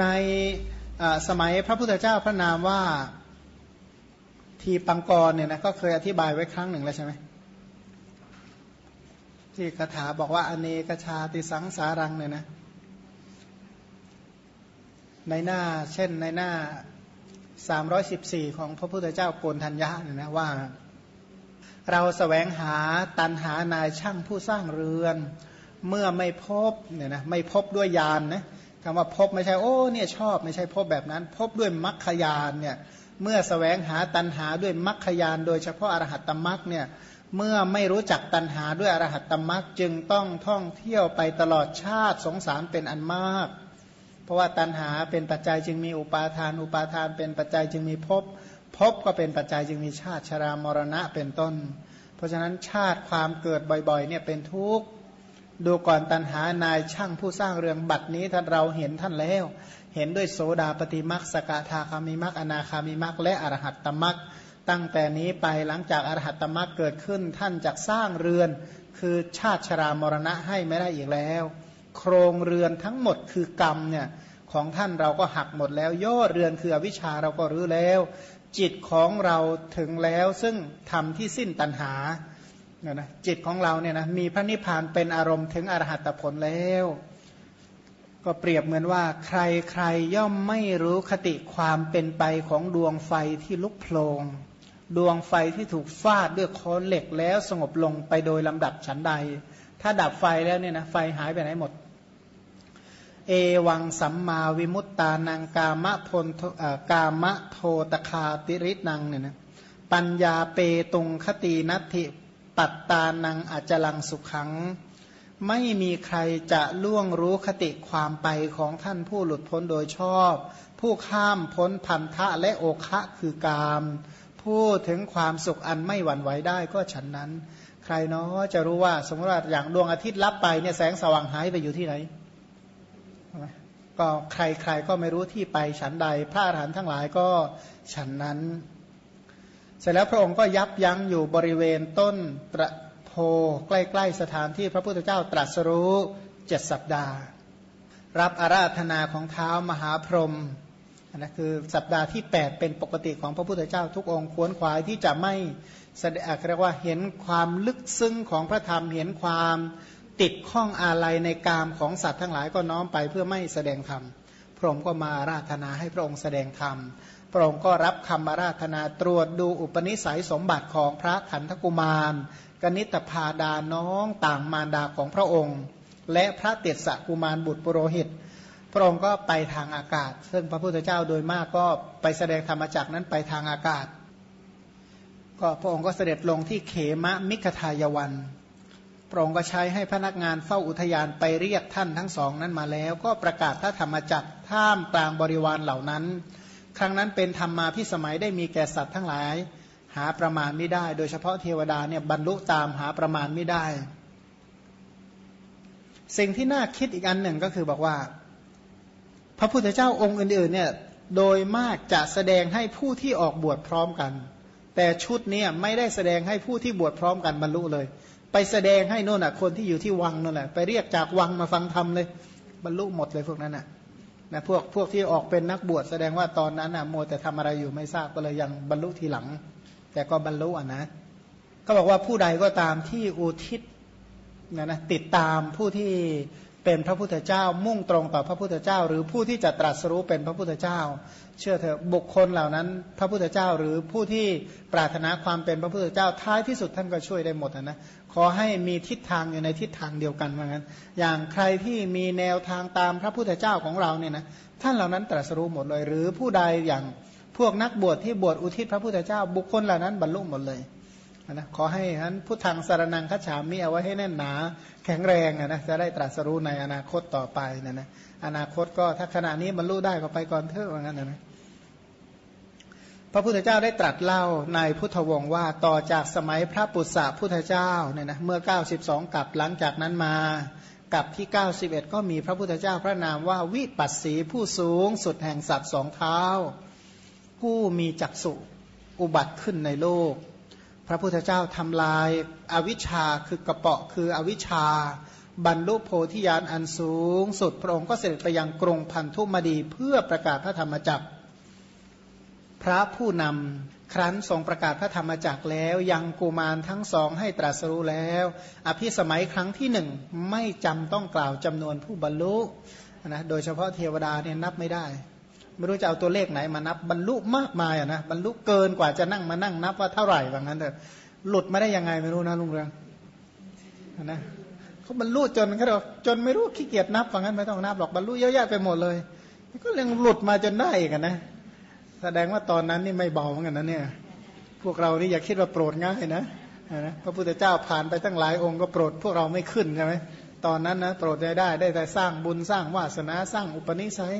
ในสมัยพระพุทธเจ้าพระนามว่าทีปังกรเนี่ยนะก็เคยอธิบายไว้ครั้งหนึ่งแล้วใช่ไหมที่คาถาบอกว่าอเนกชาติสังสารังเนี่ยนะในหน้าเช่นในหน้า 314 ของพระพุทธเจ้าโกนทัญญาเนี่ยนะว่า เราสแสวงหาตันหานายช่างผู้สร้างเรือน เมื่อไม่พบเนี่ยนะไม่พบด้วยยานนะ คำว่าพบไม่ใช่โอ้เนี่ยชอบไม่ใช่พบแบบนั้น พบด้วยมัคคยานเนี่ยเมื่อสแสวงหาตันหาด้วยมัคคยานโดยเฉพาะอรหัตตมัคเนี่ยเมื่อไม่รู้จักตันหาด้วยอรหัตตมัคจึงต้องท่องเที่ยวไปตลอดชาติสงสารเป็นอันมาก เพราะว่าตันหาเป็นปัจจัยจึงมีอุปาทาน อุปาทานเป็นปัจจัยจึงมีภพภพก็เป็นปัจจัยจึงมีชาติชรามรณะเป็นต้น เพราะฉะนั้นชาติความเกิดบ่อยๆเนี่ยเป็นทุกข์ ดูก่อนตันหานายช่างผู้สร้างเรืองบัตรนี้ท่านเราเห็นท่านแล้ว เห็นด้วยโสดาปฏิมักสกทาคามิมักอนาคามิมักและอรหัตตมักตั้งแต่นี้ไปหลังจากอรหัตตมรรคเกิดขึ้นท่านจะสร้างเรือน คือชาติชรามรณะให้ไม่ได้อีกแล้ว โครงเรือนทั้งหมดคือกรรมเนี่ยของท่านเราก็หักหมดแล้วย่อเรือนคืออวิชชาเราก็รื้อแล้ว จิตของเราถึงแล้วซึ่งทำที่สิ้นตัณหา นี่ยนะจิตของเราเนี่ยนะมีพระนิพพานเป็นอารมณ์ถึงอรหัตผลแล้ว ก็เปรียบเหมือนว่า ใครใครย่อมไม่รู้คติความเป็นไปของดวงไฟที่ลุกโพลงดวงไฟที่ถูกฟาดด้วยค้อนเหล็กแล้วสงบลงไปโดยลำดับฉันใด ถ้าดับไฟแล้วเนี่ยนะไฟหายไปไหนหมด เอวังสัมมาวิมุตตานังกามะพลกามะโทตคาติรินังเนี่ยนะปัญญาเปตุงคตีนัตถิ ปัตตานังอาจลังสุขัง ไม่มีใครจะล่วงรู้คติความไปของท่านผู้หลุดพ้นโดยชอบ ผู้ข้ามพ้นพันธะและโอคะคือกามพูดถึงความสุขอันไม่หวั่นไหวได้ก็ฉันนั้น ใครเนาะจะรู้ว่าสมมติว่าอย่างดวงอาทิตย์ลับไปเนี่ยแสงสว่างหายไปอยู่ที่ไหนก็ใครใครก็ไม่รู้ที่ไปฉันใด พระอรหันต์ทั้งหลายก็ฉันนั้น เสร็จแล้วพระองค์ก็ยับยั้งอยู่บริเวณต้นตะโพใกล้ ๆ สถานที่พระพุทธเจ้าตรัสรู้เจ็ดสัปดาห์ รับอาราธนาของเท้ามหาพรหมนะคือสัปดาห์ที่ 8 เป็นปกติของพระพุทธเจ้าทุกองค์ควรขวายที่จะไม่แสดงเรียกว่าเห็นความลึกซึ้งของพระธรรมเห็นความติดข้องอาลัยในกามของสัตว์ทั้งหลายก็น้อมไปเพื่อไม่แสดงธรรมพระองค์ก็มาราธนาให้พระองค์แสดงธรรม พระองค์ก็รับคำมาราธนาตรวจดูอุปนิสัยสมบัติของพระขันธกุมาร กนิตพาดาน้องต่างมารดาของพระองค์ และพระเตสกุมารบุตรปุโรหิต พระองค์ก็ไปทางอากาศ ซึ่งพระพุทธเจ้าโดยมากก็ไปแสดงธรรมจักนั้นไปทางอากาศ ก็พระองค์ก็เสด็จลงที่เขมะมิขทายวันพระองค์ก็ใช้ให้พนักงานเฝ้าอุทยานไปเรียกท่านทั้งสองนั้นมาแล้ว ก็ประกาศพระธรรมจักรท่ามกลางบริวารเหล่านั้น ครั้งนั้นเป็นธรรมมาพิสมัยได้มีแก่สัตว์ทั้งหลาย หาประมาณไม่ได้ โดยเฉพาะเทวดาเนี่ยบรรลุตามหาประมาณไม่ได้ สิ่งที่น่าคิดอีกอันหนึ่งก็คือบอกว่า พระพุทธเจ้าองค์อื่นๆเนี่ยโดยมากจะแสดงให้ผู้ที่ออกบวชพร้อมกัน แต่ชุดนี้ไม่ได้แสดงให้ผู้ที่บวชพร้อมกันบรรลุเลย ไปแสดงให้โน่นอะคนที่อยู่ที่วังนั่นแหละไปเรียกจากวังมาฟังธรรมเลย บรรลุหมดเลยพวกนั้นอะ นะพวกพวกที่ออกเป็นนักบวชแสดงว่าตอนนั้นอะโมแต่ทำอะไรอยู่ไม่ทราบก็เลยยังบรรลุทีหลัง แต่ก็บรรลุอะนะก็บอกว่าผู้ใดก็ตามที่อุทิศนะนะติดตามผู้ที่เป็นพระพุทธเจ้ามุ่งตรงต่อพระพุทธเจ้า หรือผู้ที่จะตรัสรู้เป็นพระพุทธเจ้า เชื่อเถอะบุคคลเหล่านั้น พระพุทธเจ้าหรือผู้ที่ปรารถนาความเป็นพระพุทธเจ้าท้ายที่สุดท่านก็ช่วยได้หมดนะ อให้มีทิศทางอยู่ในทิศทางเดียวกันเหมือนกันอย่างใครที่มีแนวทางตามพระพุทธเจ้าของเราเนี่ยนะท่านเหล่านั้นตรัสรู้หมดเลย หรือผู้ใดอย่างพวกนักบวชที่บวชอุทิศพระพุทธเจ้า บุคคลเหล่านั้นบรรลุหมดเลยนะขอให้ท่านพุทธังสารนังคัจฉามีเอาไว้ให้แน่นหนา แข็งแรงนะจะได้ตรัสรู้ในอนาคตต่อไปนะนะอนาคตก็ถ้าขณะนี้บรรลุได้ก็ไปก่อนเถอะว่างั้นนะนะ ระพุทธเจ้าได้ตรัสเล่าในพุทธวงศ์ว่าต่อจากสมัยพระปุษสะพุทธเจ้าเนี่ยนะเมื่อ 92 กับหลังจากนั้นมากับที่ 91 ก็มีพระพุทธเจ้าพระนามว่าวิปัสสีผู้สูงสุดแห่งสัตว์สองเท้า ผู้มีจักษุอุบัติขึ้นในโลก พระพุทธเจ้าทำลายอาวิชชาคือกระเปาะคืออวิชชา บรรลุโพธิญาณอันสูงสุดพระองค์ก็เสด็จไปยังกรงพันธุมดีเพื่อประกาศพระธรรมจักร พระผู้นำครั้นทรงประกาศพระธรรมจักรแล้ว ยังกุมารทั้งสองให้ตรัสรู้แล้ว อภิสมัยครั้งที่หนึ่งไม่จำต้องกล่าวจำนวนผู้บรรลุนะโดยเฉพาะเทวดาเนี่ยนับไม่ได้ ไม่รู้จะเอาตัวเลขไหนมานับ บรรลุมากมายอะนะบรรลุเกินกว่าจะนั่งมานั่งนับว่าเท่าไหร่ว่างั้นเถอะหลุดมาได้ยังไงไม่รู้นะลุงเรืองนะเขาบรรลุจนเขาบอกจนไม่รู้ขี้เกียจนับว่างั้นไม่ต้องนับหรอกบรรลุเยอะแยะไปหมดเลย ก็ยังหลุดมาจนได้กันนะ แสดงว่าตอนนั้นนี่ไม่เบาเหมือนกันนะเนี่ย พวกเรานี่อย่าคิดว่าโปรดง่ายนะนะพระพุทธเจ้าผ่านไปตั้งหลายองค์ก็โปรดพวกเราไม่ขึ้นใช่ไหมตอนนั้นนะโปรดได้ได้ได้แต่สร้างบุญสร้างวาสนาสร้างอุปนิสัย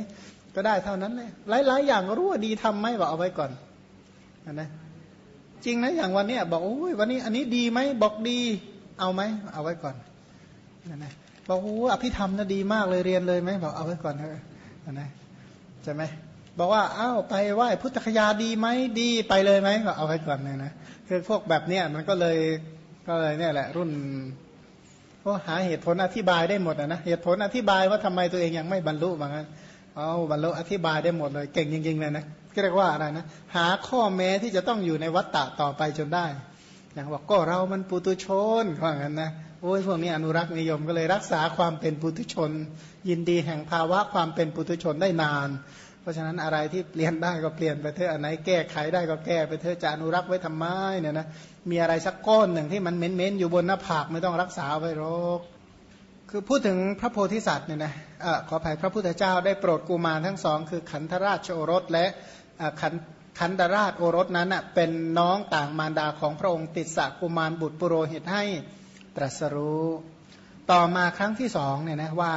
ก็ได้เท่านั้นเลยหลายๆ อย่างก็รู้ว่าดีทำไหมบอกเอาไว้ก่อนนะจริงนะอย่างวันนี้บอกโอ้ยวันนี้อันนี้ดีไหมบอกดีเอาไหมเอาไว้ก่อนนะนะบอกโอ้อภิธรรมนะดีมากเลยเรียนเลยไหมบอกเอาไว้ก่อนเถอะนะใช่ไหม บอกว่าอ้าวไปไหว้พุทธคยาดีไหมดีไปเลยไหมก็เอาไว้ก่อนเลยนะคือพวกแบบเนี้ยมันก็เลยก็เลยเนี่ยแหละ รุ่นก็หาเหตุผลอธิบายได้หมดนะเหตุผลอธิบายว่าทำไมตัวเองยังไม่บรรลุบางงั้นเอาบรรลุอธิบายได้หมดเลย เก่งจริงๆเลยนะเรียกว่าอะไรนะหาข้อแม้ที่จะต้องอยู่ในวัฏฏะต่อไปจนได้อย่างบอกก็เรามันปุตุชนว่างั้นนะโอ้ยพวกนี้อนุรักษ์นิยมก็เลยรักษาความเป็นปุถุชน ยินดีแห่งภาวะความเป็นปุถุชนได้นาน ราะฉะนั้นอะไรที่เปลี่ยนได้ก็เปลี่ยนไปเถอะอันไหนแก้ไขได้ก็แก้ไปเถอะจะอนุรักษ์ไว้ทำไมเนี่ยนะมีอะไรสักก้อนหนึ่งที่มันเม้นๆอยู่บนหน้าผากไม่ต้องรักษาไว้หรอกคือพูดถึงพระโพธิสัตว์เนี่ยนะอขออภัยพระพุทธเจ้าได้โปรดกุมารทั้งสอง คือขันธราชโอรสและขันขันธราชโอรสนั้นเป็นน้องต่างมารดาของพระองค์ติดสะกุมารบุตรปุโรหิตให้ตรัสรู้ ต่อมาครั้งที่สองเนี่ยนะว่า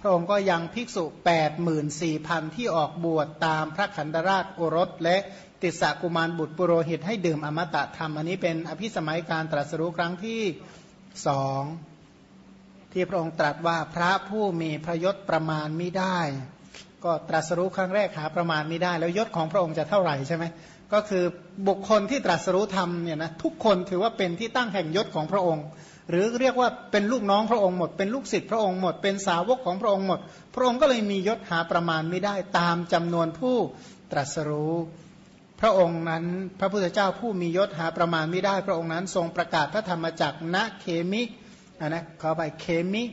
พระองค์ก็ยังภิกษุ 8 4 0 0 0 ที่ออกบวชตามพระขันธราชโอรส และติสกุมารบุตรปุโรหิตให้ดื่มอมตะธรรม อันนี้เป็นอภิสมัยการตรัสรู้ครั้งที่สองที่พระองค์ตรัสว่าพระผู้มีพระยศประมาณไม่ได้ ก็ตรัสรู้ครั้งแรกหาประมาณไม่ได้ แล้วยศของพระองค์จะเท่าไหร่ใช่ไหมก็คือบุคคลที่ตรัสรู้ธรรมเนี่ยนะทุกคนถือว่าเป็นที่ตั้งแห่งยศของพระองค์ หรือเรียกว่าเป็นลูกน้องพระองค์หมด เป็นลูกศิษย์พระองค์หมด เป็นสาวกของพระองค์หมด พระองค์ก็เลยมียศหาประมาณไม่ได้ตามจำนวนผู้ตรัสรู้ พระองค์นั้นพระพุทธเจ้าผู้มียศหาประมาณไม่ได้ พระองค์นั้นทรงประกาศพระธรรมจักรณเขมินะนะขอไปเขมิ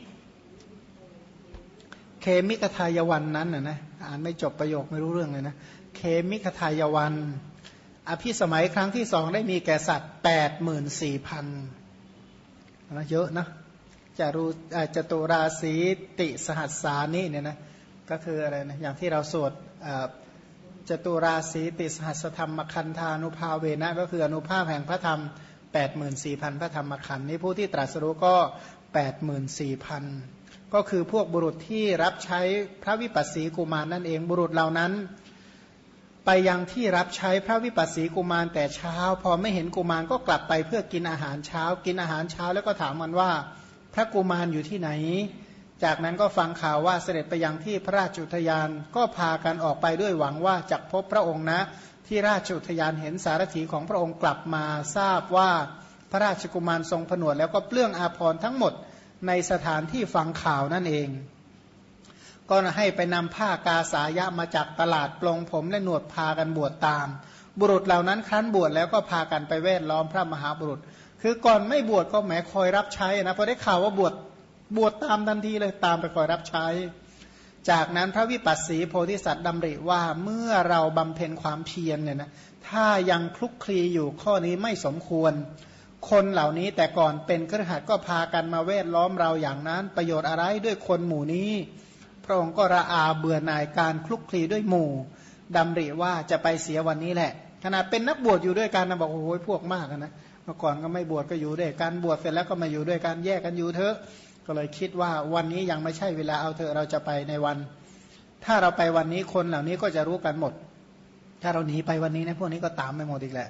เขมมิคทายวันนั้นนะนะอ่านไม่จบประโยคไม่รู้เรื่องเลยนะเขมมิคทายวัน อภิสมัยครั้งที่สองได้มีแก่สัตว์แปดหมื่นสี่พัน นะเยอะนะจะรู้จตุราสีติสหัสสานิเนี่ยนะก็คืออะไรนะอย่างที่เราสวดจตุราศีติสหัสธรรมคันธานุภาเวนะ ก็คืออนุภาพแห่งพระธรรม 84,000 พระธรรมขันนี้ผู้ที่ตรัสรู้ก็ 84,000 ก็คือพวกบุรุษที่รับใช้พระวิปัสสีกุมารนั่นเองบุรุษเหล่านั้น ไปยังที่รับใช้พระวิปัสสีกุมารแต่เช้า พอไม่เห็นกุมารก็กลับไปเพื่อกินอาหารเช้า กินอาหารเช้าแล้วก็ถามมันว่า พระกุมารอยู่ที่ไหน จากนั้นก็ฟังข่าวว่าเสด็จไปยังที่พระราชุทยานก็พากันออกไปด้วยหวังว่าจะพบพระองค์นะ ที่ราชุทยานเห็นสารถีของพระองค์กลับมาทราบว่าพระราชกุมารทรงผนวดแล้วก็เปลื้องอาภรณ์ทั้งหมดในสถานที่ฟังข่าวนั่นเอง ก็ให้ไปนำผ้ากาสายะมาจากตลาดปลงผมและหนวดพากันบวชตาม บุรุษเหล่านั้นครั้นบวชแล้วก็พากันไปเวทล้อมพระมหาบุรุษ คือก่อนไม่บวชก็แหมคอยรับใช้นะพอได้ข่าวว่าบวชบวชตามทันทีเลยตามไปคอยรับใช้ จากนั้นพระวิปัสสีโพธิสัตว์ดำริว่าเมื่อเราบำเพ็ญความเพียรเนี่ยนะถ้ายังคลุกคลีอยู่ข้อนี้ไม่สมควร คนเหล่านี้แต่ก่อนเป็นครหัสก็พากันมาเวทล้อมเราอย่างนั้น ประโยชน์อะไรด้วยคนหมู่นี้ พระองค์ก็ระอาเบื่อหน่ายการคลุกคลีด้วยหมู่ดำริว่าจะไปเสียวันนี้แหละ ขณะเป็นนักบวชอยู่ด้วยกันนะบอกโอ้ยพวกมากนะเมื่อก่อนก็ไม่บวชก็อยู่ด้วยกันบวชเสร็จแล้วก็มาอยู่ด้วยกันแยกกันอยู่เถอะก็เลยคิดว่าวันนี้ยังไม่ใช่เวลาเอาเถอะเราจะไปในวัน ถ้าเราไปวันนี้คนเหล่านี้ก็จะรู้กันหมด ถ้าเราหนีไปวันนี้นะพวกนี้ก็ตามไปหมดอีกแหละ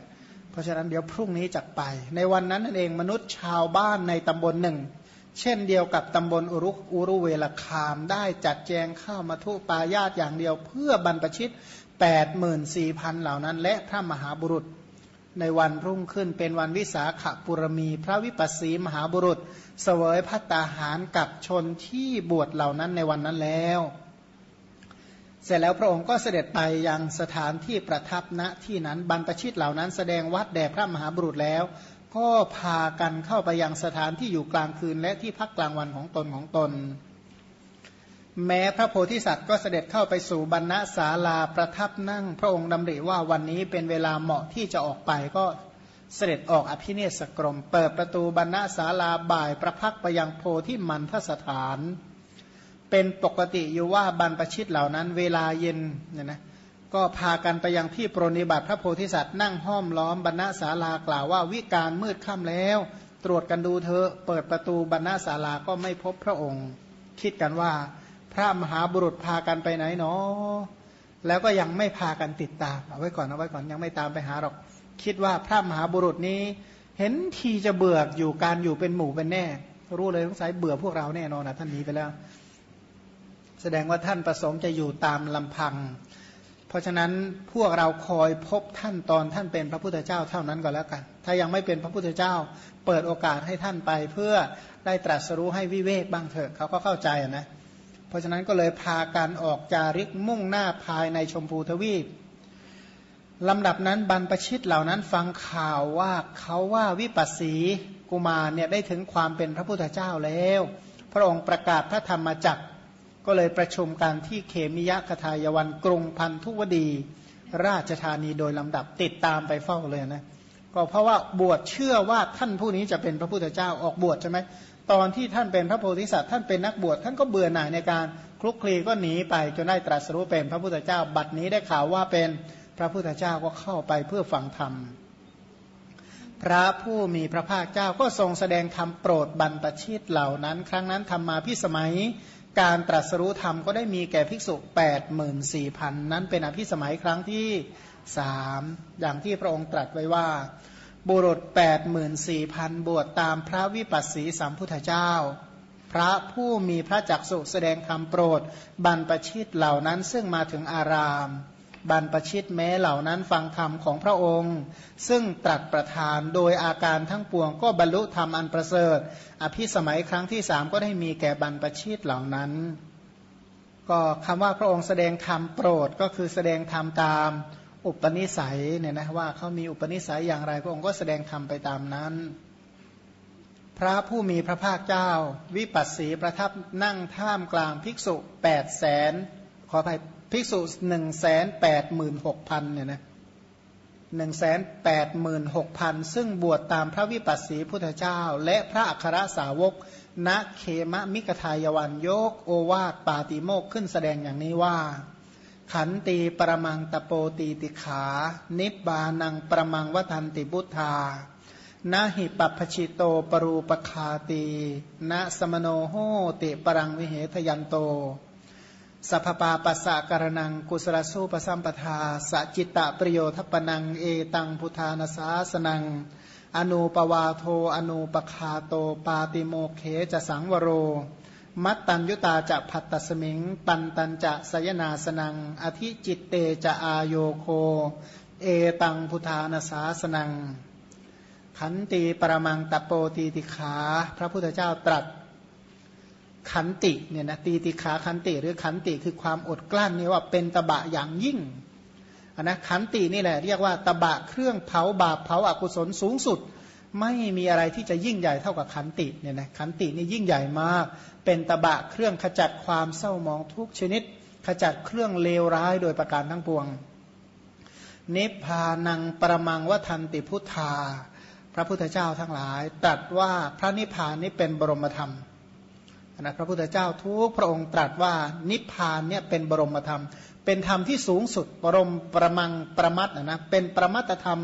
เพราะฉะนั้นเดี๋ยวพรุ่งนี้จะไป ในวันนั้นนั่นเองมนุษย์ชาวบ้านในตำบลหนึ่ง เช่นเดียวกับตำบลอุรุอุรุเวลคามได้จัดแจงข้าวมาทุปายาตอย่างเดียว เพื่อบรรพชิต 8 4 0 0 0 เหล่านั้น และพระมหาบุรุษในวันรุ่งขึ้นเป็นวันวิสาขบุรมี พระวิปัสสีมหาบุรุษ เสวยพัตตาหารกับชนที่บวชเหล่านั้นในวันนั้นแล้ว เสร็จแล้วพระองค์ก็เสด็จไปยังสถานที่ประทับณที่นั้นบรรพชิตเหล่านั้นแสดงวัดแด่พระมหาบุรุษแล้ว ก็พากันเข้าไปยังสถานที่อยู่กลางคืนและที่พักกลางวันของตนของตน แม้พระโพธิสัตว์ก็เสด็จเข้าไปสู่บรรณศาลาประทับนั่ง พระองค์ดำริว่าวันนี้เป็นเวลาเหมาะที่จะออกไปก็เสด็จออกอภิเนิสกรม เปิดประตูบรรณศาลาบ่ายประพักไปยังโพธิมันทสถาน เป็นปกติอยู่ว่าบรรพชิตเหล่านั้น เวลาเย็นเนี่ยนะ ก็พากันไปยังที่ปรนิบัติพระโพธิสัตว์นั่งห้อมล้อมบรรณศาลากล่าวว่าวิการมืดค่ำแล้ว ตรวจกันดูเธอเปิดประตูบรรณศาลาก็ไม่พบพระองค์ คิดกันว่า พระมหาบุรุษพากันไปไหนเนาะแล้วก็ยังไม่พากันติดตามเอาไว้ก่อนเอาไว้ก่อนยังไม่ตามไปหาหรอก คิดว่าพระมหาบุรุษนี้ เห็นทีจะเบื่ออยู่การอยู่เป็นหมู่เป็นแน่ รู้เลยสงสัยเบื่อพวกเราแน่นอนนะท่านนี้ไปแล้ว แสดงว่าท่านประสงค์จะอยู่ตามลำพัง ราะฉะนั้นพวกเราคอยพบท่านตอนท่านเป็นพระพุทธเจ้าเท่านั้นก็แล้วกัน ถ้ายังไม่เป็นพระพุทธเจ้า เปิดโอกาสให้ท่านไปเพื่อได้ตรัสรู้ให้วิเวกบ้างเถอะเขาก็เข้าใจนะ เพราะฉะนั้นก็เลยพาการออกจาริกมุ่งหน้าภายในชมพูทวีปลำดับนั้นบรรพชิตเหล่านั้นฟังข่าวว่าเขาว่าวิปัสสีกุมารเนี่ยได้ถึงความเป็นพระพุทธเจ้าแล้ว พระองค์ประกาศพระธรรมจักร ก็เลยประชุมกันที่เขมิยะคทายวันกรุงพันธุวดี ราชธานีโดยลำดับติดตามไปเฝ้าเลยนะก็เพราะว่าบวชเชื่อว่าท่านผู้นี้จะเป็นพระพุทธเจ้าออกบวชใช่ไหมตอนที่ท่านเป็นพระโพธิสัตว์ท่านเป็นนักบวชท่านก็เบื่อหน่ายในการคลุกคลีก็หนีไปจนได้ตรัสรู้เป็นพระพุทธเจ้า บัดนี้ได้ข่าวว่าเป็นพระพุทธเจ้าก็เข้าไปเพื่อฟังธรรมพระผู้มีพระภาคเจ้าก็ทรงแสดงธรรมโปรดบรรพชิตเหล่านั้น ครั้งนั้นทำมาพิสมัย การตรัสรู้ธรรมก็ได้มีแก่ภิกษุ 8 4 0 0 0 นั้นเป็นอภิสมัยครั้งที่สามอย่างที่พระองค์ตรัสไว้ว่า บุรุษ 84,000 บวชตามพระวิปัสสีสัมพุทธเจ้า พระผู้มีพระจักสุแสดงธรรมโปรด บรรปชิตเหล่านั้นซึ่งมาถึงอาราม บรรปชิตแม้เหล่านั้นฟังธรรมของพระองค์ ซึ่งตรัสประทานโดยอาการทั้งปวงก็บรรลุธรรมอันประเสริฐ อภิสมัยครั้งที่สามก็ได้มีแก่บรรปชิตเหล่านั้น ก็คำว่าพระองค์แสดงธรรมโปรดก็คือแสดงธรรมตามอุปนิสัยเนี่ยนะว่าเขามีอุปนิสัยอย่างไร พระองค์ก็แสดงธรรมไปตามนั้น พระผู้มีพระภาคเจ้า วิปัสสีประทับนั่งท่ามกลางภิกษุ8ปดแสนขออภัย ภิกษุหนึ่งแสนแปดหมื่นหกพันเนี่ยนะหนึ่งแสนแปดหมื่นหกพันซึ่งบวชตามพระวิปัสสีพุทธเจ้า และพระอัครสาวกณเคมะมิกทายวันโยกโอวาทปาติโมกขึ้นแสดงอย่างนี้ว่า ขันตีปรมังตโปตีติขา นิบานังประมังวทันติบุธานาหิปัพชิโตปรูปคาตีนะสมโนโหติปรังวิเหทยันโต สัพปาปัสสะการนัง กุสลสูปสัมปทาสจิตตะประโยทัปนัง เอตังพุทธานาสาสนัง อนุปวาโท อนุปคาโต ปาติโมเคจะสังวโร มัตตัญยุตาจะผัตตสมิง ปันตัญจะสยนาสนัง อธิจิตเตจะอายโยโค เอตังพุทธานาสาสนัง ขันตีปรมังตะโปตีติขา พระพุทธเจ้าตรัส ขันติเนี่ยนะตีติขาขันติหรือขันติคือความอดกลั้นนี่ว่าเป็นตบะอย่างยิ่งนนะขันตินี่แหละเรียกว่าตบะเครื่องเผาบาปเผาอากุศลสูงสุด ไม่มีอะไรที่จะยิ่งใหญ่เท่ากับขันติเนี่ยนะขันตินี่ยิ่งใหญ่มาก เป็นตะบะเครื่องขจัดความเศร้ามองทุกชนิด ขจัดเครื่องเลวร้ายโดยประการทั้งปวง นิพพานังประมังวทันติพุทธา พระพุทธเจ้าทั้งหลายตรัสว่าพระนิพพานนี้เป็นบรมธรรม นะพระพุทธเจ้าทุกพระองค์ตรัสว่านิพพานเนี่ยเป็นบรมธรรม เป็นธรรมที่สูงสุดปรมประมังประมัตนะนะเป็นประมัตธรรม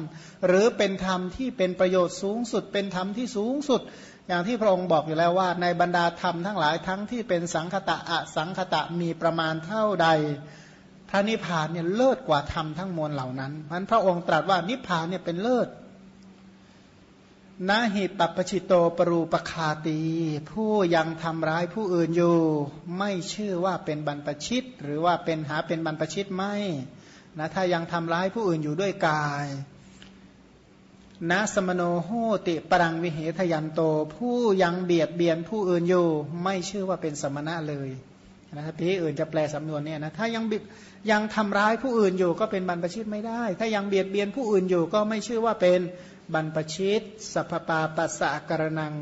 หรือเป็นธรรมที่เป็นประโยชน์สูงสุด เป็นธรรมที่สูงสุด อย่างที่พระองค์บอกอยู่แล้วว่า ในบรรดาธรรมทั้งหลายทั้งที่เป็นสังคตะอสังคตะมีประมาณเท่าใด พระนิพพานเนี่ยเลิศกว่าธรรมทั้งมวลเหล่านั้นมันพระองค์ตรัสว่านิพพานเนี่ยเป็นเลิศ นาหิปัปชิโตปรูปคาตี ผู้ยังทำร้ายผู้อื่นอยู่ ไม่ชื่อว่าเป็นบรรพชิต หรือว่าเป็นหาเป็นบรรพชิตไม่นะถ้ายังทำร้ายผู้อื่นอยู่ด้วยกายนะสมโนโหติปรังวิเหทยันโต ผู้ยังเบียดเบียนผู้อื่นอยู่ ไม่ชื่อว่าเป็นสมณะเลยนะครับที่อื่นจะแปลสำนวนเนี่ยนะถ้ายังยังทำร้ายผู้อื่นอยู่ก็เป็นบรรพชิตไม่ได้ ถ้ายังเบียดเบียนผู้อื่นอยู่ก็ไม่ชื่อว่าเป็น บรรพชิต สัพปาปัสสะกรนัง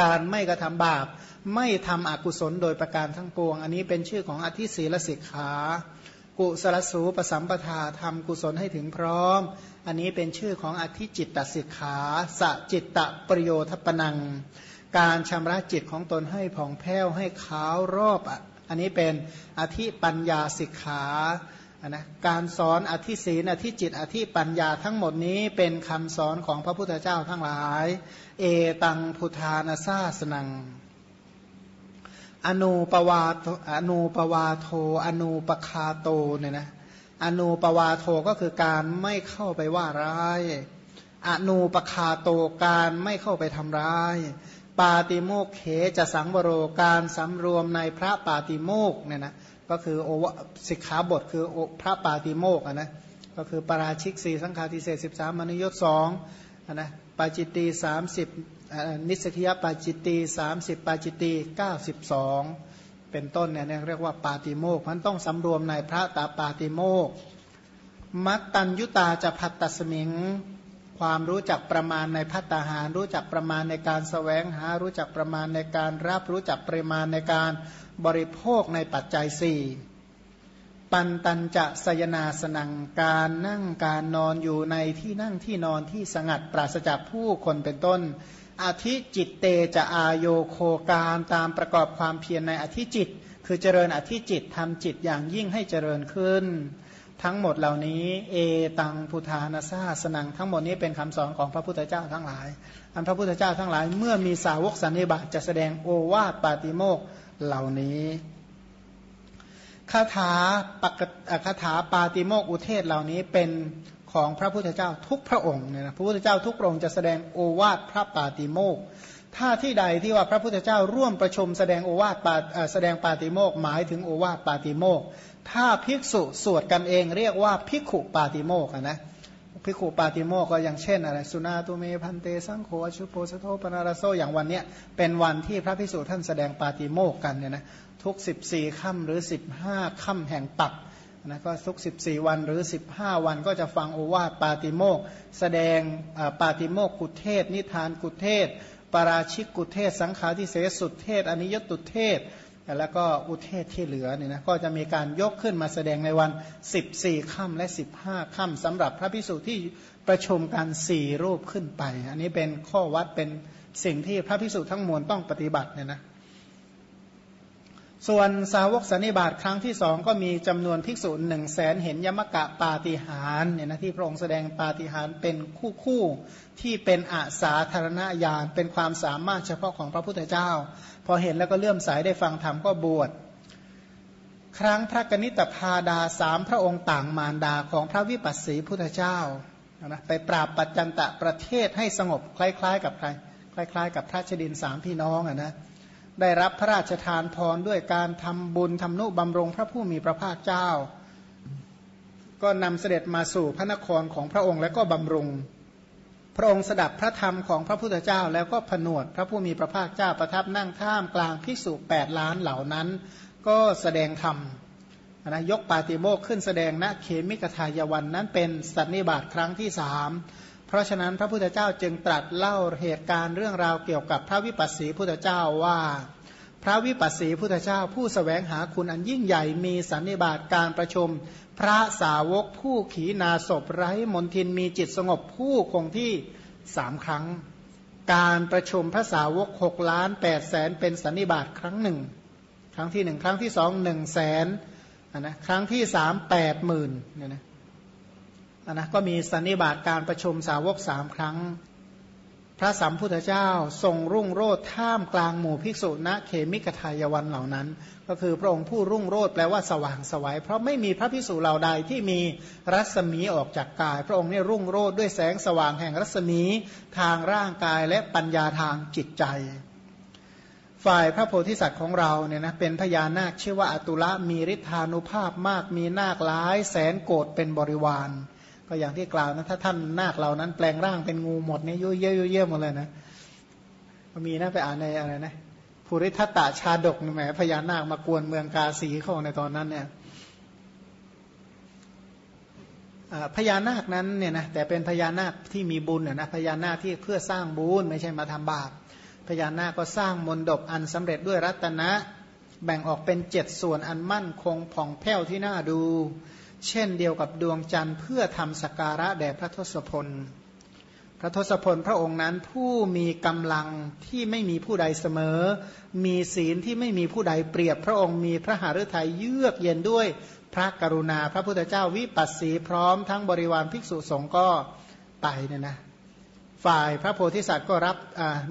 การไม่กระทำบาป ไม่ทำอกุศลโดยประการทั้งปวง อันนี้เป็นชื่อของอธิศีลสิกขา กุสลสูปสัมปทาทำกุศลให้ถึงพร้อม อันนี้เป็นชื่อของอธิจิตตสิกขาสจิตตประโยชน์ปนัง การชำระจิตของตนให้ผ่องแผ้วให้ขาวรอบ อันนี้เป็นอธิปัญญาสิกขา นะการสอนอธิศีนอธิจิต อธิปัญญาทั้งหมดนี้เป็นคำสอนของพระพุทธเจ้าทั้งหลาย เอตังพุทธานาซาสนัง อนูปวาอนูปวาโท อนูปคาโตเนี่ยนะอนูปวาโทก็คือการไม่เข้าไปว่าร้าย อนูปคาโตการไม่เข้าไปทำร้าย ปาติโมกเขจะสังวโรการสำรวมในพระปาติโมกเนี่ยนะ ก็คือโอวสิกขาบทคือพระปาติโมกนะก็คือปราชิกสี่สังฆาทิเศษสิบสามมนุยศสองนะปาจิตตีสามสิบนิสกิยปาจิตตีสามสิบปาจิตตีเก้าสิบสองเป็นต้นเนี่ยเรียกว่าปาติโมกมันต้องสำรวมในพระตาปาติโมกมัตตัญยุตาจะพัตตสมิงความรู้จักประมาณในพัตหาร รู้จักประมาณในการสแสวงหา รู้จักประมาณในการรับรู้จักปริมาณในการ บริโภคในปัจจัยสี่ปันตันจะสยนาสนังการนั่งการนอนอยู่ในที่นั่งที่นอนที่สงัดปราศจากผู้คนเป็นต้นอธิจิตเตจะอายโยโคการตามประกอบความเพียรในอธิจิต คือเจริญอธิจิตทำจิตอย่างยิ่งให้เจริญขึ้น ทั้งหมดเหล่านี้ เอตังพุทธานาซาสนังทั้งหมดนี้เป็นคำสอนของพระพุทธเจ้าทั้งหลาย อันพระพุทธเจ้าทั้งหลายเมื่อมีสาวกสันนิบาตจะแสดงโอวาทปาติโมก เหล่านี้คาถาปกคาถาปาติโมกอุเทศเหล่านี้เป็นของพระพุทธเจ้าทุกพระองค์เนี่ยนะพระพุทธเจ้าทุกพระองค์จะแสดงโอวาทพระปาติโมกถ้าที่ใดที่ว่าพระพุทธเจ้าร่วมประชุมแสดงโอวาทแสดงปาติโมกหมายถึงโอวาทปาติโมกถ้าภิกษุสวดกันเองเรียกว่าภิกขุปาติโมกนะ ภิกขุปาติโมก็อย่างเช่นอะไรสุนาตุเมพันเตสังโฆชุโปสโทปนารโซอย่างวันเนี้ยเป็นวันที่พระภิกษุท่านแสดงปาติโมกกันเนี่ยนะทุก 14ค่ำหรือ 15ค่ำแห่งปักนะก็ทุก 14 วันหรือ 15 วันก็จะฟังโอวาทปาติโมกแสดงปาติโมกกุเทศ นิทานกุเทศ ปราชิกกุเทศ สังขาทิเสสุเทศอนิยตุเทศ แล้วก็อุเทศที่เหลือเนี่ยนะก็จะมีการยกขึ้นมาแสดงในวัน 14ค่ำและ 15ค่ำสำหรับพระพิสุที่ประชุมกันสี่รูปขึ้นไป อันนี้เป็นข้อวัดเป็นสิ่งที่พระพิสุทั้งมวลต้องปฏิบัติเนี่ยนะส่วนสาวกสันนิบาตครั้งที่สองก็มีจำนวนภิกษุหนึ่งแสนเห็นยมกะปาฏิหารเนี่ยนะที่พระองค์แสดงปาฏิหารเป็นคู่คู่ที่เป็นอาสาธารณญาณเป็นความสามารถเฉพาะของพระพุทธเจ้า พอเห็นแล้วก็เลื่อมสายได้ฟังธรรมก็บวช ครั้งพระกนิตพาดาสามพระองค์ต่างมารดาของพระวิปัสสีพุทธเจ้านะไปปราบปัจจันตะประเทศให้สงบคล้ายๆ กับใคร คล้าย ๆ กับพระชดินสามพี่น้องอะนะได้รับพระราชทานพรด้วยการทำบุญทำนุบำรงพระผู้มีพระภาคเจ้า ก็นำเสด็จมาสู่พระนครของพระองค์แล้วก็บำรุง พระองค์สดับพระธรรมของพระพุทธเจ้า แล้วก็ผนวดพระผู้มีพระภาคเจ้าประทับนั่งท่ามกลางภิกษุแปดล้านเหล่านั้น ก็แสดงธรรมนะยกปาติโมกขึ้นแสดงณเขมิกทายวันนั้นเป็นสันนิบาตครั้งที่สามเพราะฉะนั้นพระพุทธเจ้าจึงตรัสเล่าเหตุการณ์เรื่องราวเกี่ยวกับพระวิปัสสีพุทธเจ้าว่า พระวิปัสสีพุทธเจ้า ผู้สแสวงหาคุณอันยิ่งใหญ่มีสันนิบาตการประชุมพระสาวกผู้ขีนาศพไร้มนทินมีจิตสงบผู้คงที่สามครั้ง การประชุมพระสาวกหกล้านแปดแสนเป็นสันนิบาตครั้งหนึ่ง ครั้งที่หนึ่งครั้งที่สองหนึ่งแสนนะครั้งที่สามแปดหมื่นเนี่ยนะนะก็มีสันนิบาตการประชุมสาวกสามครั้ง พระสัมพุทธเจ้าทรงรุ่งโรดท่ามกลางหมู่ภิกษุณเขมิกทายวันเหล่านั้น ก็คือพระองค์ผู้รุ่งโรดแปลว่าสว่างสวัยเพราะไม่มีพระภิกษุเหล่าใดที่มีรัศมีออกจากกาย พระองค์นี่รุ่งโรดด้วยแสงสว่างแห่งรัศมีทางร่างกายและปัญญาทางจิตใจ ฝ่ายพระโพธิสัตว์ของเราเนี่ยนะเป็นพญานาคชื่อว่าอตุละมีฤทธานุภาพมากมีนาคหลายแสนโกดเป็นบริวาร ก็อย่างที่กล่าวนะถ้าท่านนาคเหล่านั้นแปลงร่างเป็นงูหมดเนี่ยยุ่ยเยี่ยยุ่ยเยี่ยหมดเลยนะมีนะไปอ่านในอะไรนะภูริทัตตาชาดกแหมพญานาคมากวนเมืองกาสีเข้าในตอนนั้นเนี่ยพญานาคนั้นเนี่ยนะแต่เป็นพญานาคที่มีบุญนะพญานาคที่เพื่อสร้างบุญไม่ใช่มาทำบาปพญานาคก็สร้างมนดบอันสำเร็จด้วยรัตนะ แบ่งออกเป็นเจ็ดส่วนอันมั่นคงผ่องแผ้วที่น่าดู เช่นเดียวกับดวงจันทร์เพื่อทำสการะแด่พระทศพล พระทศพลพระองค์นั้นผู้มีกำลังที่ไม่มีผู้ใดเสมอ มีศีลที่ไม่มีผู้ใดเปรียบ พระองค์มีพระหฤทัยเยือกเย็นด้วยพระกรุณา พระพุทธเจ้าวิปัสสีพร้อมทั้งบริวารภิกษุสงฆ์ก็ไปเนี่ยนะ ฝ่ายพระโพธิสัตว์ก็รับ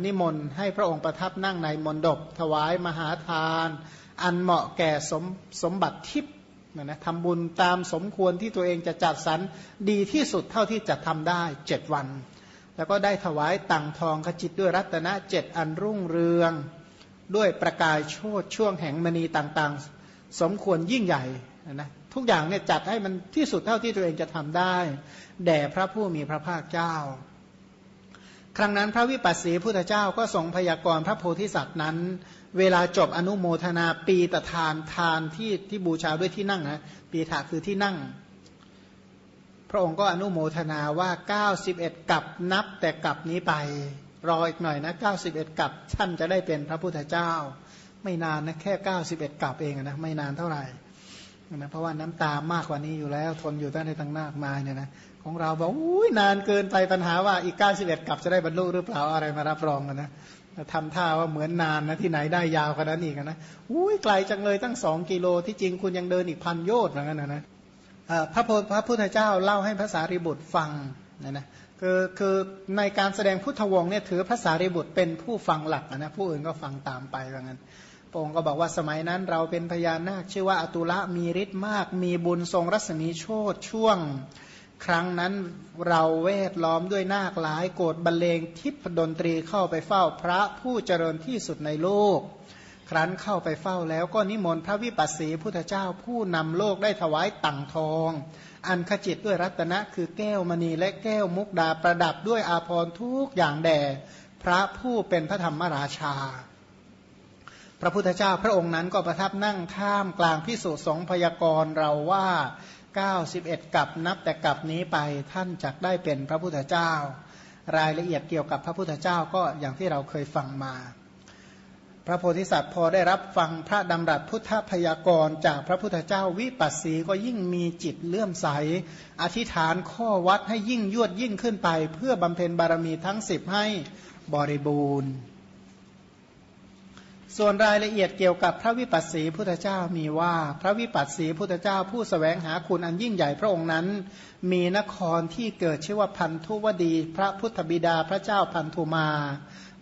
นิมนต์ให้พระองค์ประทับนั่งในมณฑปถวายมหาทาน อันเหมาะแก่สมสมบัติทิพย์ นะทำบุญตามสมควรที่ตัวเองจะจัดสรรดีที่สุดเท่าที่จะทำได้เจ็ดวัน แล้วก็ได้ถวายตังทองขจิตด้วยรัตนเจ็ดอันรุ่งเรือง ด้วยประกายโชดช่วงแห่งมณีต่างๆ สมควรยิ่งใหญ่นะทุกอย่างเนี่ยจัดให้มันที่สุดเท่าที่ตัวเองจะทำได้ แด่พระผู้มีพระภาคเจ้า ครั้งนั้นพระวิปัสสีพุทธเจ้าก็ทรงพยากรณ์พระโพธิสัตว์นั้น เวลาจบอนุโมทนาปีตทานทานที่ที่บูชาด้วยที่นั่งนะปีถาคือที่นั่ง พระองค์ก็อนุโมทนาว่า 91 กับนับแต่กับนี้ไป รออีกหน่อยนะ 91 กับท่านจะได้เป็นพระพุทธเจ้า ไม่นานนะแค่ 91 กับเองนะไม่นานเท่าไหร่นะเพราะว่าน้ำตามากกว่านี้อยู่แล้ว ทนอยู่ตั้งในตั้งนาคมาเนี่ยนะ ของเราบอกอุ้ยนานเกินไปปัญหาว่าอีก91กลับจะได้บรรลุหรือเปล่าอะไรมารับรองกันนะทำท่าว่าเหมือนนานนะที่ไหนได้ยาวขนาดนี้กันนะอุ้ยไกลจังเลยตั้งสองกิโลที่จริงคุณยังเดินอีกพันโยชน์เหมือนกันนะนะพระพพระพุทธเจ้าเล่าให้ภาษาริบุตรฟังนะนะคือคือในการแสดงพุทธวงศ์เนี่ยถือภาษาริบุตรเป็นผู้ฟังหลักนะผู้อื่นก็ฟังตามไปว่างั้นระองค์ก็บอกว่าสมัยนั้นเราเป็นพญานาคชื่อว่าอตุละมีฤทธิ์มาก มีบุญทรงรัศมีโชดช่วง ครั้งนั้นเราเวทล้อมด้วยนาคหลายโกรธบรรเลงทิพดนตรีเข้าไปเฝ้าพระผู้เจริญที่สุดในโลก ครั้นเข้าไปเฝ้าแล้วก็นิมนต์พระวิปัสสีพุทธเจ้าผู้นำโลกได้ถวายตังทอง อันขจิตด้วยรัตนะคือแก้วมณีและแก้วมุกดาประดับด้วยอาภรณ์ทุกอย่างแด่พระผู้เป็นพระธรรมราชา พระพุทธเจ้าพระองค์นั้นก็ประทับนั่งท่ามกลางพิสุสงพยากรเราว่า 91 กับนับแต่กับนี้ไปท่านจักได้เป็นพระพุทธเจ้า รายละเอียดเกี่ยวกับพระพุทธเจ้าก็อย่างที่เราเคยฟังมา พระโพธิสัตว์พอได้รับฟังพระดำรัสพุทธพยากรจากพระพุทธเจ้าวิปัสสีก็ยิ่งมีจิตเลื่อมใส อธิษฐานข้อวัดให้ยิ่งยวดยิ่งขึ้นไป เพื่อบำเพ็ญบารมีทั้งสิบให้บริบูรณ์ ส่วนรายละเอียดเกี่ยวกับพระวิปัสสีพุทธเจ้ามีว่า พระวิปัสสีพุทธเจ้าผู้สแสวงหาคุณอันยิ่งใหญ่พระองค์นั้น มีนครที่เกิดชื่อว่าพันธุวดี พระพุทธบิดาพระเจ้าพันธุมา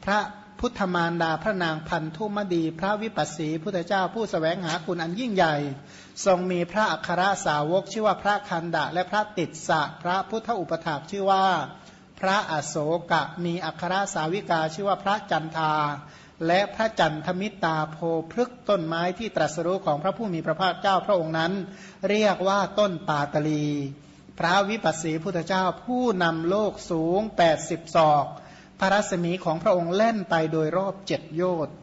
พระพุทธมารดาพระนางพันธุมดี พระวิปัสสีพุทธเจ้าผู้สแสวงหาคุณอันยิ่งใหญ่ ทรงมีพระอัครสาวกชื่อว่าพระคันดะ และพระติดสะพระพุทธอุปถาชื่อว่า พระอโศกะมีอัครสาวิกาชื่อว่าพระจันทา และพระจันทมิตาโพพฤกต้นไม้ที่ตรัสรู้ของพระผู้มีพระภาคเจ้าพระองค์นั้น เรียกว่าต้นปาตลี พระวิปัสสีพุทธเจ้าผู้นำโลกสูง 80 ศอก พระรัศมีของพระองค์เล่นไปโดยรอบเจ็ดโยชน์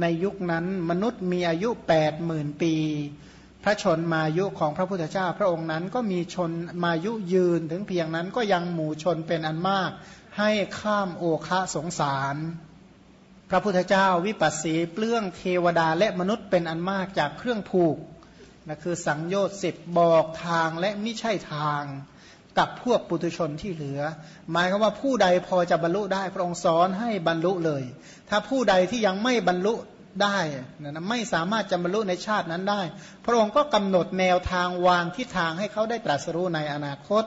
ในยุคนั้นมนุษย์มีอายุ8ปดหมื่นปี พระชนมายุของพระพุทธเจ้า พระองค์นั้นก็มีชนมายุยืนถึงเพียงนั้นก็ยังหมู่ชนเป็นอันมาก ให้ข้ามโอคะสงสาร พระพุทธเจ้าวิปัสสีเปลื้องเทวดาและมนุษย์เป็นอันมากจากเครื่องผูกนะคือสังโยชน์สิบบอกทางและไม่ใช่ทางกับพวกปุถุชนที่เหลือ หมายคือว่าผู้ใดพอจะบรรลุได้ พระองค์สอนให้บรรลุเลย ถ้าผู้ใดที่ยังไม่บรรลุได้นะไม่สามารถจะบรรลุในชาตินั้นได้ พระองค์ก็กำหนดแนวทางวางทิศทางให้เขาได้ตรัสรู้ในอนาคต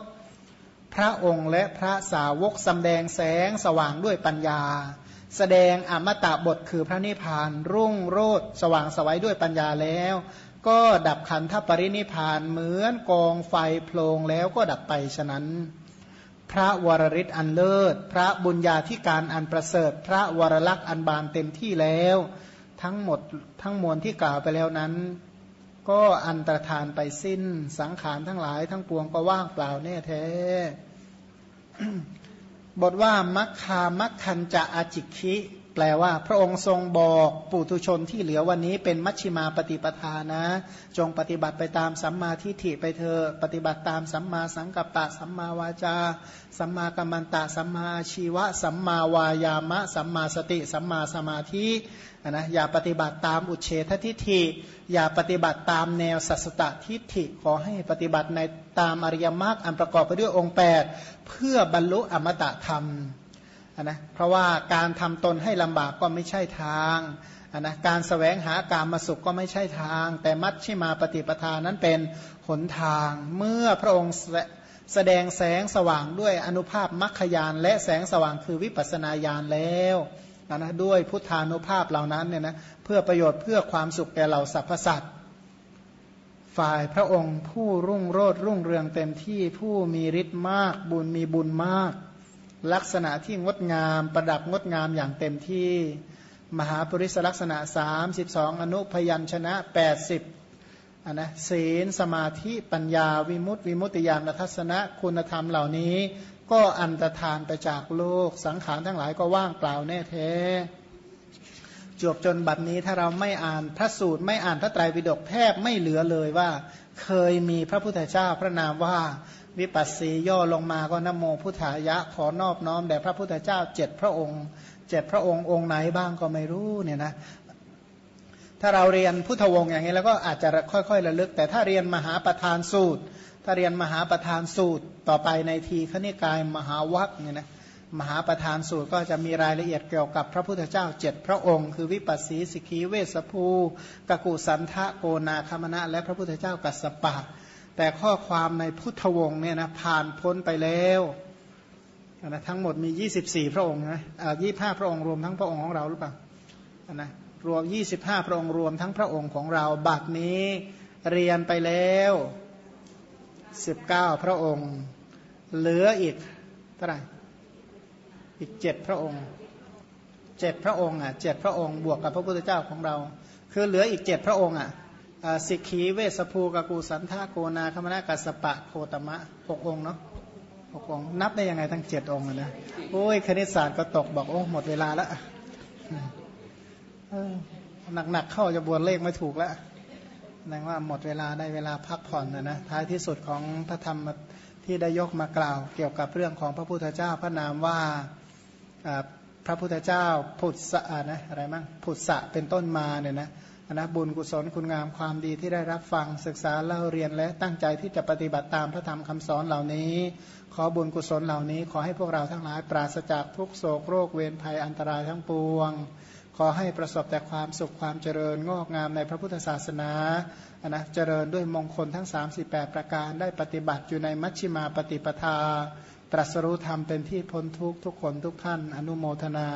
พระองค์และพระสาวกสำแดงแสงสว่างด้วยปัญญา แสดงอมตะบทคือพระนิพพาน รุ่งโรดสว่างสวัยด้วยปัญญาแล้ว ก็ดับขันธปรินิพานเหมือนกองไฟโพลงแล้วก็ดับไปฉะนั้น พระวรริศอันเลิศ พระบุญญาธิการอันประเสริฐ พระวรลักษ์อันบานเต็มที่แล้ว ทั้งหมดทั้งมวลที่กล่าวไปแล้วนั้น ก็อันตรธานไปสิ้นสังขารทั้งหลายทั้งปวงก็ว่างเปล่าแน่แท้ บทว่ามัคคามัคคันจะอาจิคิ แปลว่า พระองค์ทรงบอกปุถุชนที่เหลือวันนี้เป็นมัชชิมาปฏิปทานะ จงปฏิบัติไปตามสัมมาทิฏฐิไปเถอปฏิบัติตามสัมมาสังกัปปะ สัมมาวาจา สัมมากัมมันตะ สัมมาชีวะ สัมมาวายามะ สัมมาสติ สัมมาสมาธินะอย่าปฏิบัติตามอุเฉททิฏฐิ อย่าปฏิบัติตามแนวสัสตตทิฏฐิขอให้ปฏิบัติในตามอริยมรรคอันประกอบไปด้วยองค์ 8 เพื่อบรรลุอมตะธรรม นะเพราะว่าการทำตนให้ลำบากก็ไม่ใช่ทางนะการสแสวงหาการมาสุขก็ไม่ใช่ทาง แต่มัชชิมาปฏิปทานั้นเป็นหนทาง เมื่อพระองค์แสดงแสงสว่างด้วยอนุภาพมัคคยาน และแสงสว่างคือวิปัสนาญาณแล้วนะด้วยพุทธานุภาพเหล่านั้นเนี่ยนะเพื่อประโยชน์เพื่อความสุขแก่เหล่าสรรพสัตว์ฝ่ายพระองค์ผู้รุ่งโรดรุ่งเรืองเต็มที่ผู้มีฤทธิ์มากบุญมีบุญมาก ลักษณะที่งดงาม ประดับงดงามอย่างเต็มที่ มหาปริศลักษณะ 32 อนุพยัญชนะ 80อันนะศีลสมาธิปัญญาวิมุตติวิมุตติญาณทัศนะคุณธรรมเหล่านี้ ก็อันตรธานไปจากโลก สังขารทั้งหลายก็ว่างเปล่าแน่แท้จบจนบัดนี้ถ้าเราไม่อ่านพระสูตรไม่อ่านพระไตรปิฎกแทบไม่เหลือเลยว่า เคยมีพระพุทธเจ้าพระนามว่า วิปัสสีย่อลงมาก็นโมพุทธายะขอนอบน้อมแด่พระพุทธเจ้าเจ็ดพระองค์เจ็ดพระองค์องค์ไหนบ้างก็ไม่รู้เนี่ยนะถ้าเราเรียนพุทธวงศ์อย่างนี้แล้วก็อาจจะค่อยๆระลึก แต่ถ้าเรียนมหาประธานสูตร ถ้าเรียนมหาประธานสูตรต่อไปในทีขณิกายมหาวัคเนี่ยนะมหาประธานสูตรก็จะมีรายละเอียดเกี่ยวกับพระพุทธเจ้าเจ็ดพระองค์ คือวิปัสสีสิกีเวสภูกกุสันทะโกนาคมณะ และพระพุทธเจ้ากัสสปะ แต่ข้อความในพุทธวงศ์เนี่ยนะผ่านพ้นไปแล้วนะทั้งหมดมี 24 พระองค์นะยี่ห้าพระองค์รวมทั้งพระองค์ของเราหรือเปล่านะรวม 25 พระองค์รวมทั้งพระองค์ของเราบัดนี้เรียนไปแล้ว 19 พระองค์ เหลืออีกเท่าไหร่อีกเจ็ดพระองค์เจ็ดพระองค์อะเจ็ดพระองค์บวกกับพระพุทธเจ้าของเรา คือเหลืออีกเจ็ดพระองค์อะ สิกขีเวสภูกกูสันทาโกนาคมนากัสปะโคตมะหกองเนาะหกองนับได้ยังไงทั้งเจ็ดองนะโอ้ยคณิตศาสตร์ก็ตกบอกโอ้หมดเวลาแล้วหนักๆเข้าจะบวนเลขไม่ถูกแล้วนั่งว่าหมดเวลาได้เวลาพักผ่อนนะนะท้ายที่สุดของพระธรรมที่ได้ยกมากล่าว เกี่ยวกับเรื่องของพระพุทธเจ้าพระนามว่าพระพุทธเจ้าผุดสะนะอะไรมั่งผุดสะเป็นต้นมาเนี่ยนะ นะบุญกุศลคุณงามความดีที่ได้รับฟังศึกษาเล่าเรียนและตั้งใจที่จะปฏิบัติตามพระธรรมคำสอนเหล่านี้ ขอบุญกุศลเหล่านี้ ขอให้พวกเราทั้งหลายปราศจากทุกโศกโรคเวรภัยอันตรายทั้งปวง ขอให้ประสบแต่ความสุขความเจริญงอกงามในพระพุทธศาสนานะเจริญด้วยมงคลทั้ง 38 ประการได้ปฏิบัติอยู่ในมัชฌิมาปฏิปทา ตรัสรู้ธรรมเป็นที่พ้นทุกทุกคนทุกท่านอนุโมทนา